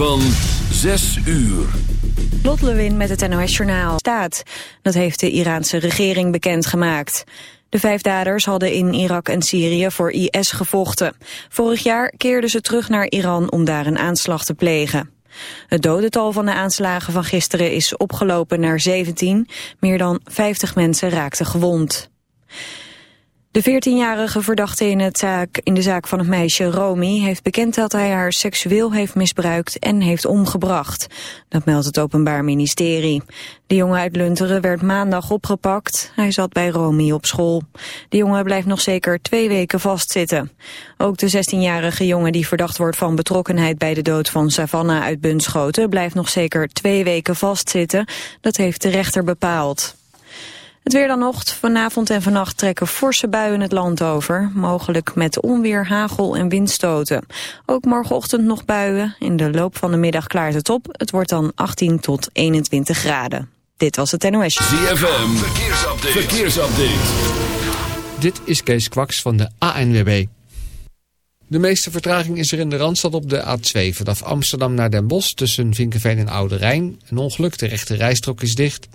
Van 6 uur. Lot Lewin met het NOS Journaal staat. Dat heeft de Iraanse regering bekendgemaakt. De vijf daders hadden in Irak en Syrië voor IS gevochten. Vorig jaar keerden ze terug naar Iran om daar een aanslag te plegen. Het dodental van de aanslagen van gisteren is opgelopen naar 17. Meer dan 50 mensen raakten gewond. De 14-jarige verdachte in, het zaak, in de zaak van het meisje Romy heeft bekend dat hij haar seksueel heeft misbruikt en heeft omgebracht. Dat meldt het Openbaar Ministerie. De jongen uit Lunteren werd maandag opgepakt. Hij zat bij Romy op school. De jongen blijft nog zeker twee weken vastzitten. Ook de 16-jarige jongen die verdacht wordt van betrokkenheid bij de dood van Savannah uit Bunschoten blijft nog zeker twee weken vastzitten. Dat heeft de rechter bepaald. Het weer dan nog. Vanavond en vannacht trekken forse buien het land over. Mogelijk met onweer, hagel en windstoten. Ook morgenochtend nog buien. In de loop van de middag klaart het op. Het wordt dan 18 tot 21 graden. Dit was het NOS. ZFM, verkeersupdate. verkeersupdate. Dit is Kees Kwaks van de ANWB. De meeste vertraging is er in de Randstad op de A2. Vanaf Amsterdam naar Den Bosch tussen Vinkenveen en Oude Rijn. Een ongeluk, de rechte rijstrook is dicht...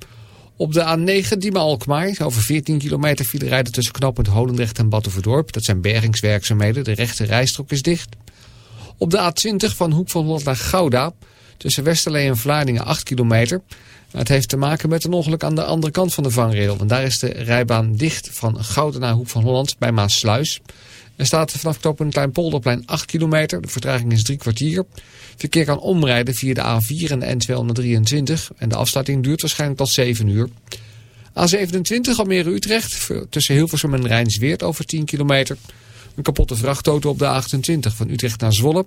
Op de A9 Diemen-Alkmaar over 14 kilometer file rijden tussen knooppunt Holendrecht en Battenverdorp. Dat zijn bergingswerkzaamheden. De rechte rijstrook is dicht. Op de A20 van Hoek van Holland naar Gouda tussen Westerlee en Vlaardingen 8 kilometer. Het heeft te maken met een ongeluk aan de andere kant van de vangrail. Want daar is de rijbaan dicht van Gouda naar Hoek van Holland bij Maasluis. Er staat vanaf knooppunt Kleinpolderplein 8 kilometer. De vertraging is drie kwartier. Verkeer kan omrijden via de A4 en de N223. En de afsluiting duurt waarschijnlijk tot 7 uur. A27 Almere-Utrecht tussen Hilversum en Rijnsweert over 10 kilometer. Een kapotte vrachtauto op de A28 van Utrecht naar Zwolle.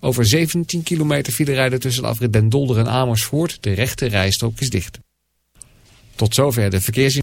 Over 17 kilometer file rijden tussen de afrit Den Dolder en Amersfoort. De rechte rijstrook is dicht. Tot zover de verkeersin.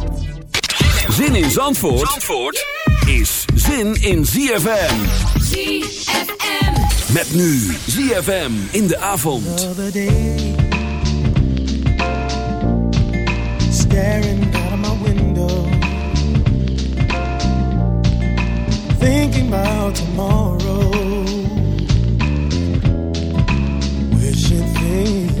Zin in Zandvoort, Zandvoort is zin in ZFM. ZFM. Met nu ZFM in de avond. day, staring out of my window, thinking about tomorrow, wishing things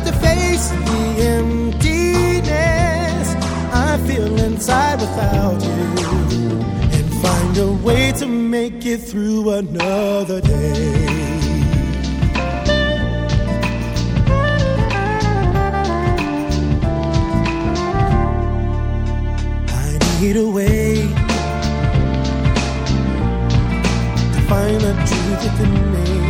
Have to face the emptiness I feel inside without you and find a way to make it through another day. I need a way to find the truth within me.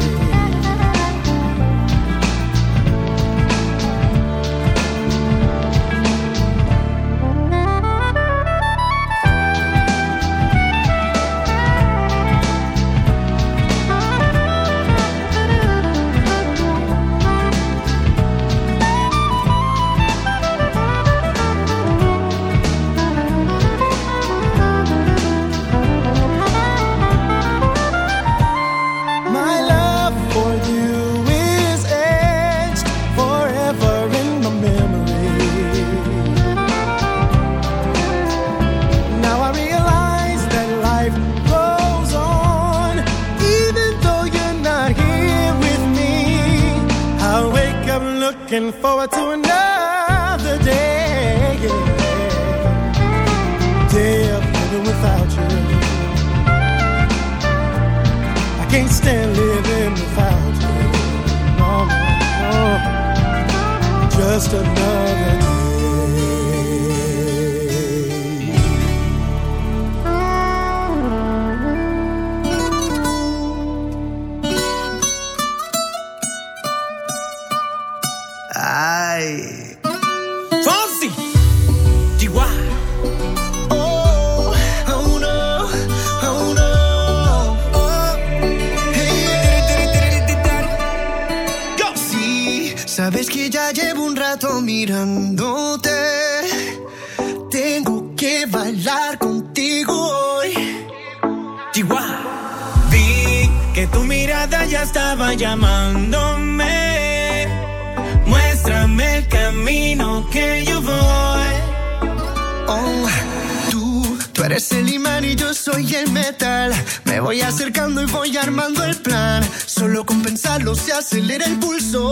eres el imán y yo soy el metal. Me voy acercando y voy armando el plan. Solo con pensarlo se acelera el pulso.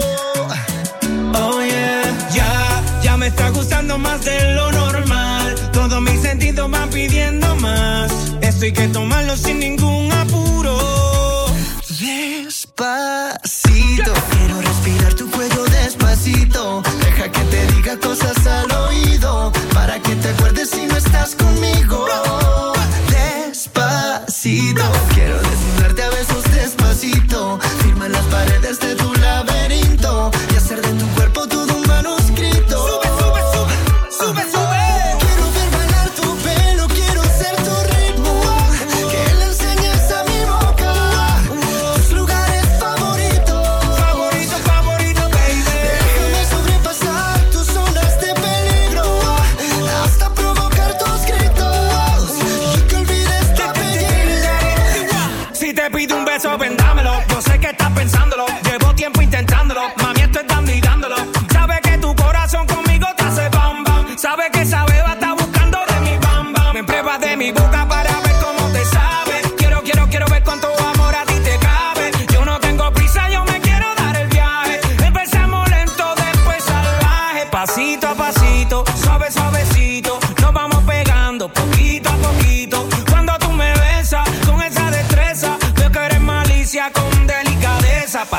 Oh yeah, ya, ya me está gustando más de lo normal. Todos mis sentidos van pidiendo más. Esto hay que tomarlo sin ningún apuro. Despacito, quiero respirar tu cuello despacito. Deja que te diga cosas al oído para que te acuerdes si no estás conmigo.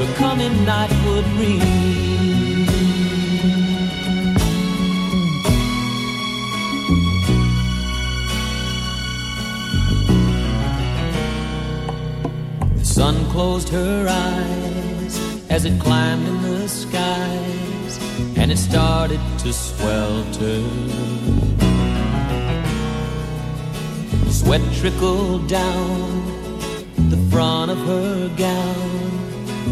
the coming night would bring. The sun closed her eyes as it climbed in the skies and it started to swelter. Sweat trickled down the front of her gown,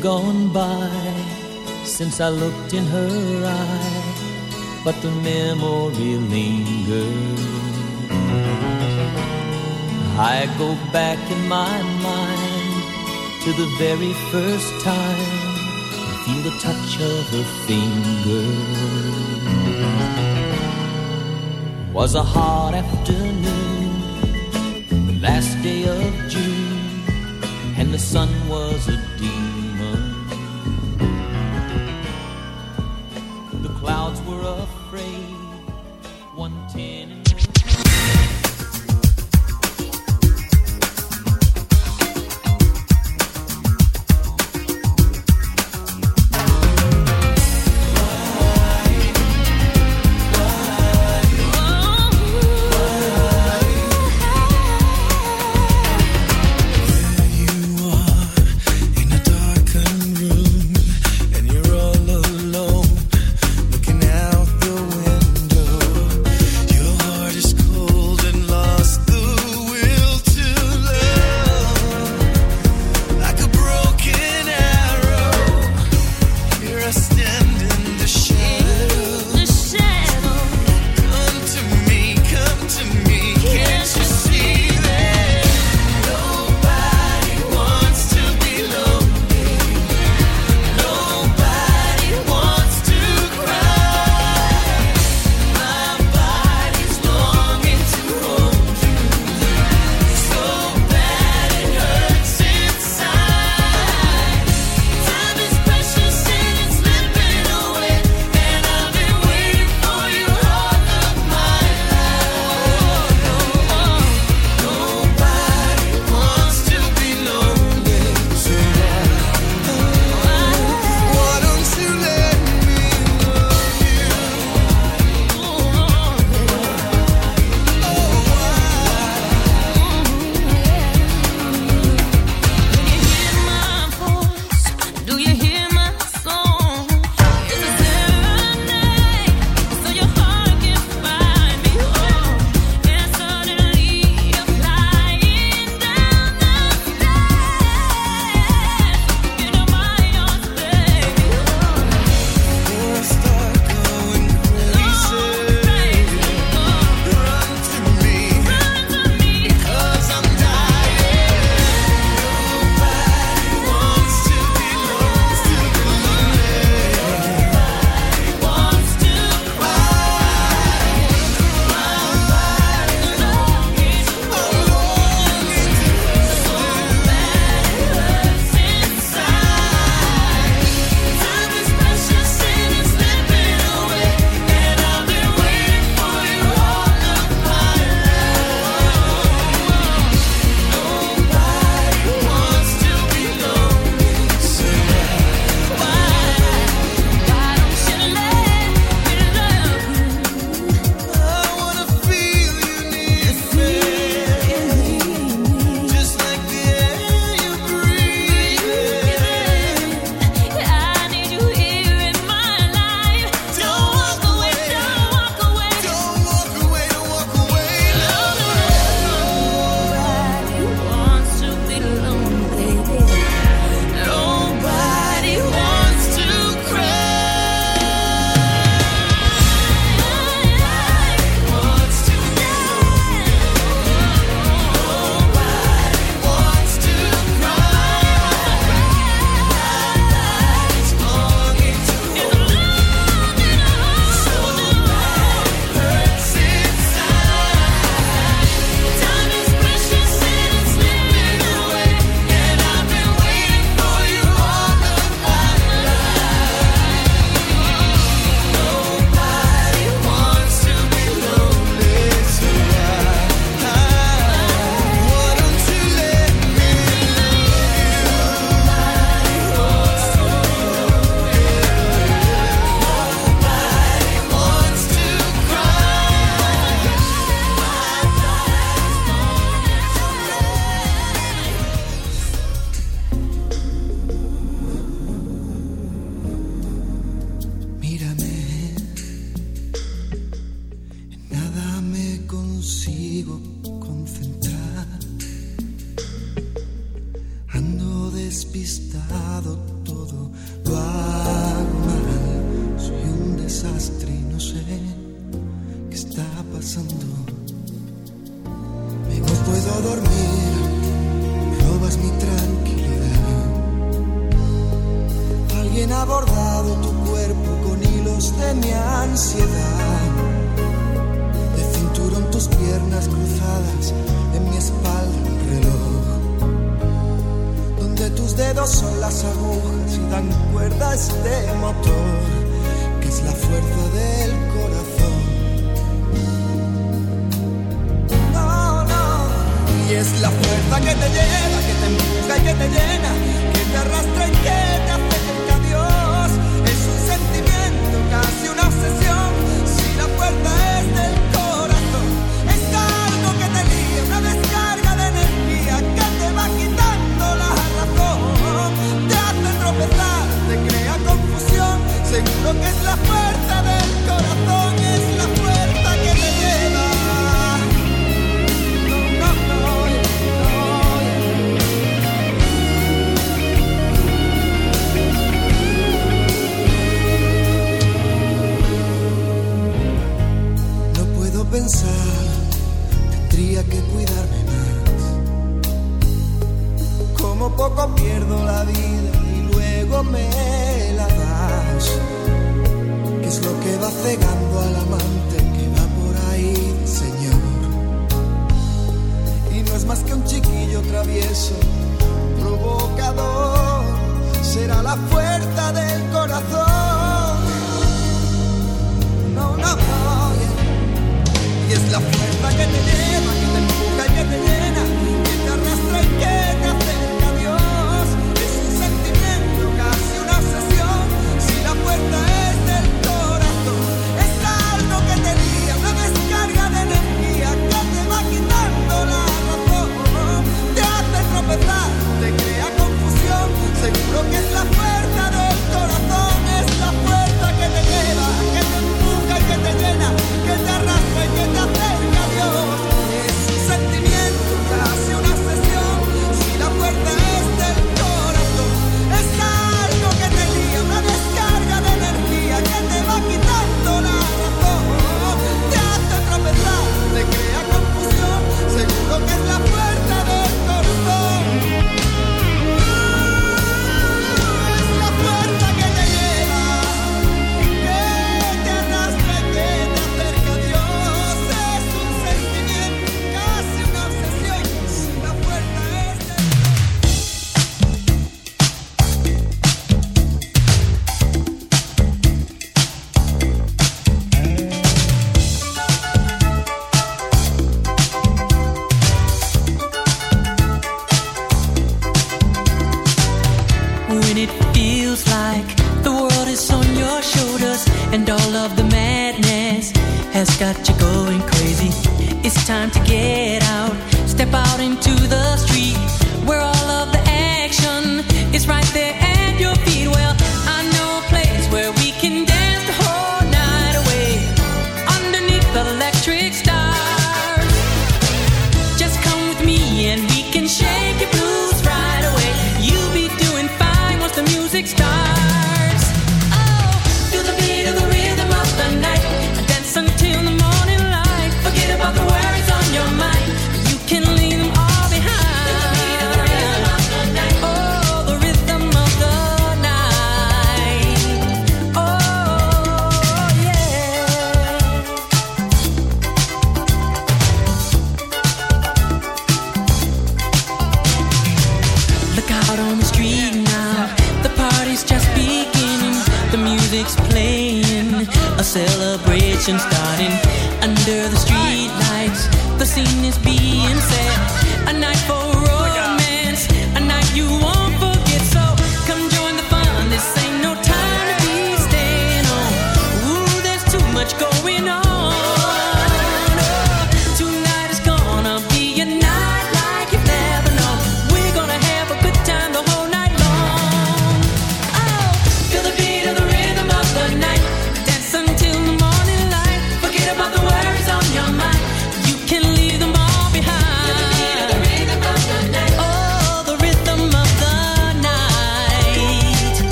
Gone by since I looked in her eye, but the memory lingers. I go back in my mind to the very first time I feel the touch of her finger. Was a hot afternoon, the last day of June, and the sun was a demon.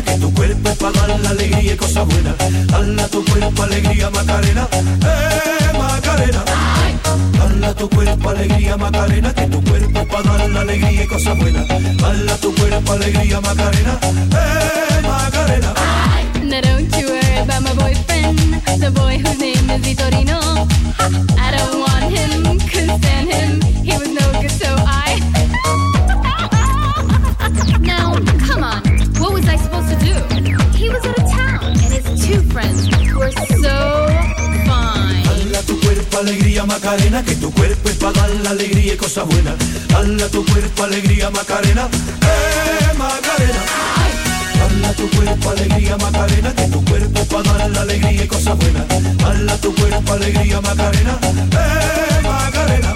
Macarena, que tu cuerpo dar la alegría y tu cuerpo alegría Macarena, eh Macarena. Tu cuerpo alegría Macarena, que tu cuerpo dar la alegría y tu cuerpo alegría Macarena, eh Macarena. Now don't you worry about my boyfriend, the boy whose name is Vitorino. I don't want him, couldn't stand him. Alegría Macarena, que tu cuerpo es para dar la alegría y cosas buenas. Dala tu cuerpo alegría Macarena, eh Macarena. Dala tu cuerpo alegría Macarena, que tu cuerpo es para dar la alegría y cosas buenas. Dala tu cuerpo alegría Macarena, eh Macarena.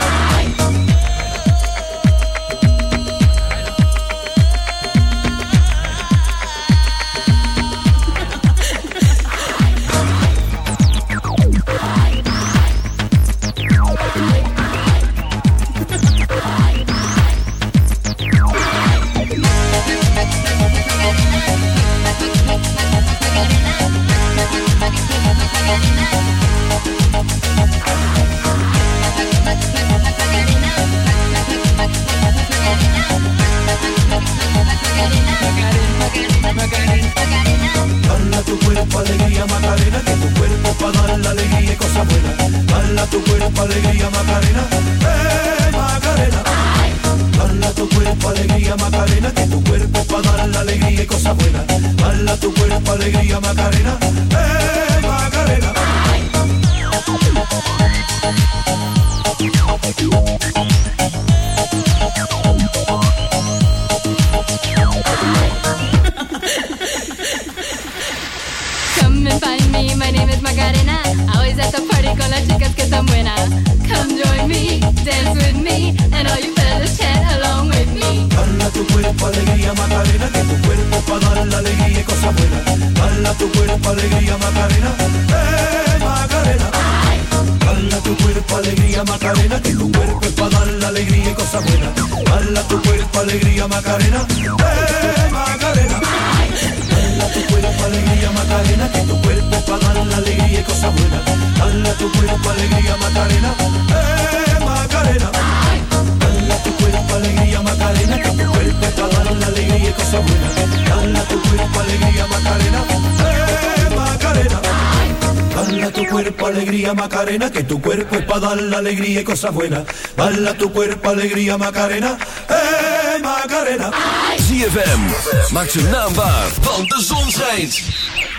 Tu cuerpo para dar la alegría y cosas buenas. Dala tu cuerpo alegría Macarena, eh Macarena. Come and find me, my name is Macarena. Always at the party con las chicas que están buenas. Come join me, dance with me, and all you Dala tu cuerpo alegría Macarena, que tu cuerpo para dar la alegría y cosas buenas. Dala tu cuerpo alegría Macarena, eh Macarena. Dala tu cuerpo alegría Macarena, que tu cuerpo para dar la alegría y cosas buenas. Dala tu cuerpo alegría Macarena, eh Macarena. Dala tu cuerpo alegría Macarena, que tu cuerpo para dar la alegría y cosas buenas. Dala tu cuerpo alegría Macarena, eh Macarena. Cuerpo alegría Macarena, que tu cuerpo es para dar la alegría y cosas buenas. Dala tu cuerpo alegría Macarena, eh Macarena. Dala tu cuerpo alegría Macarena, que tu cuerpo es para dar la alegría y cosas buenas. Dala tu cuerpo alegría Macarena, eh Macarena. ZFM. Maak zijn naam waar, want de zon schijnt.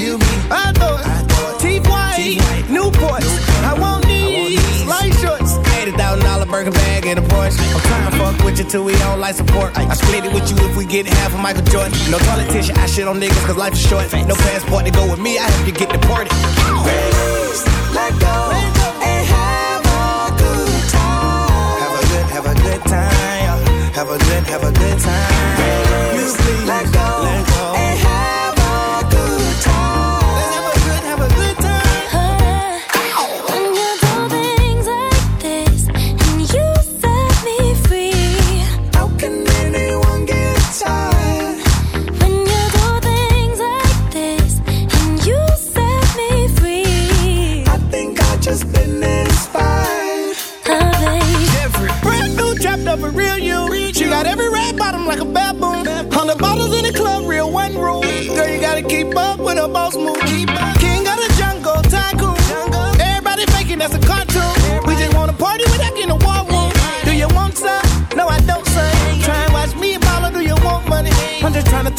Kill me. I thought. Teeth white, Newports. I want these light shorts. $80,000 burger bag in a Porsche. I'm trying to fuck with you till we don't like support. I split it with you if we get half of Michael Jordan. No politician, I shit on niggas cause life is short. No passport to go with me, I have to get deported. Let go and have a good time. Have a good, have a good time. Have a good, have a good time. You please let go,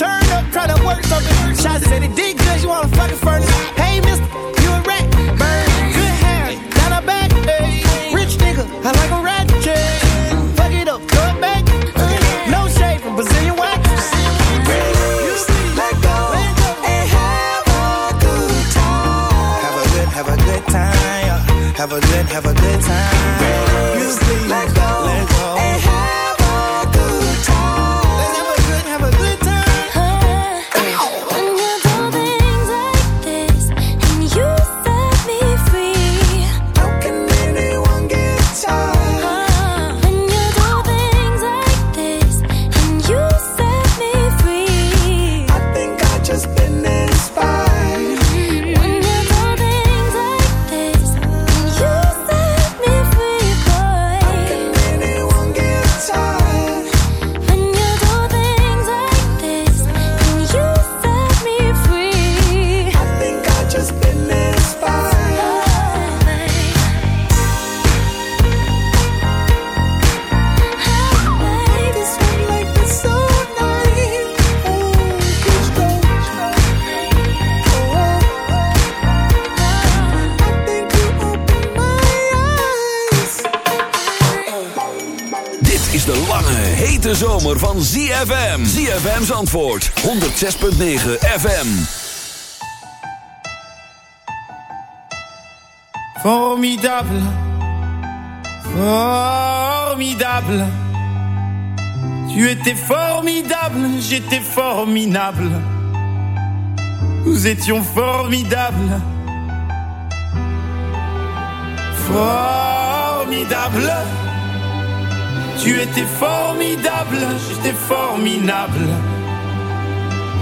turn up, try to work something. Shots said it did good, you wanna fucking furnace. ZFM's antwoord 106.9 FM. Formidable, formidable. Tu étais formidable, j'étais formidable. Nous étions formidables. Formidable. Tu étais formidable, j'étais formidable.